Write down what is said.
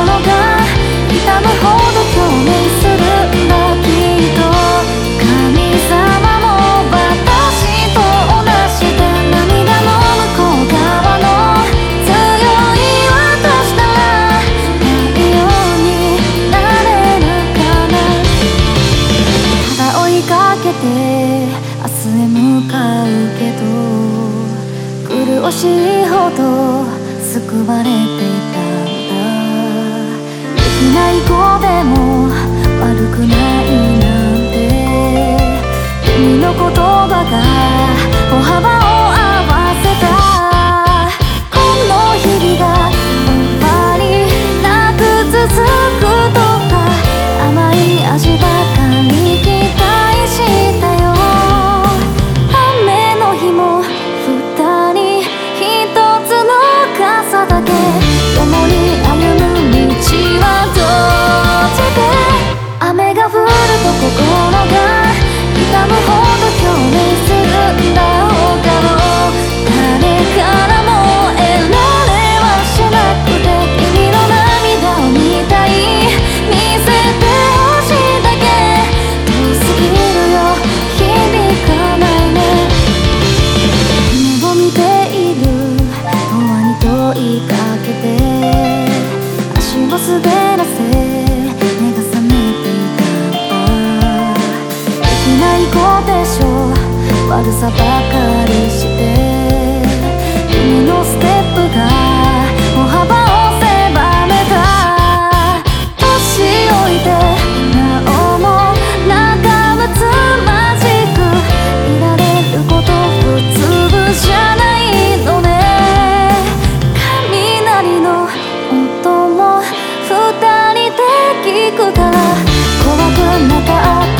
心が痛むほど共鳴するんだきっと神様も私と同じで涙の向こう側の強い私ならようになれるかなただ追いかけて明日へ向かうけど苦しいほど救われていたない子でも悪くない心が痛むほど悪さばかりして君のステップが歩幅を狭めた。年老いてなおも仲睦まじくいられること普通じゃないのね。雷の音も二人で聞くから怖くなかった。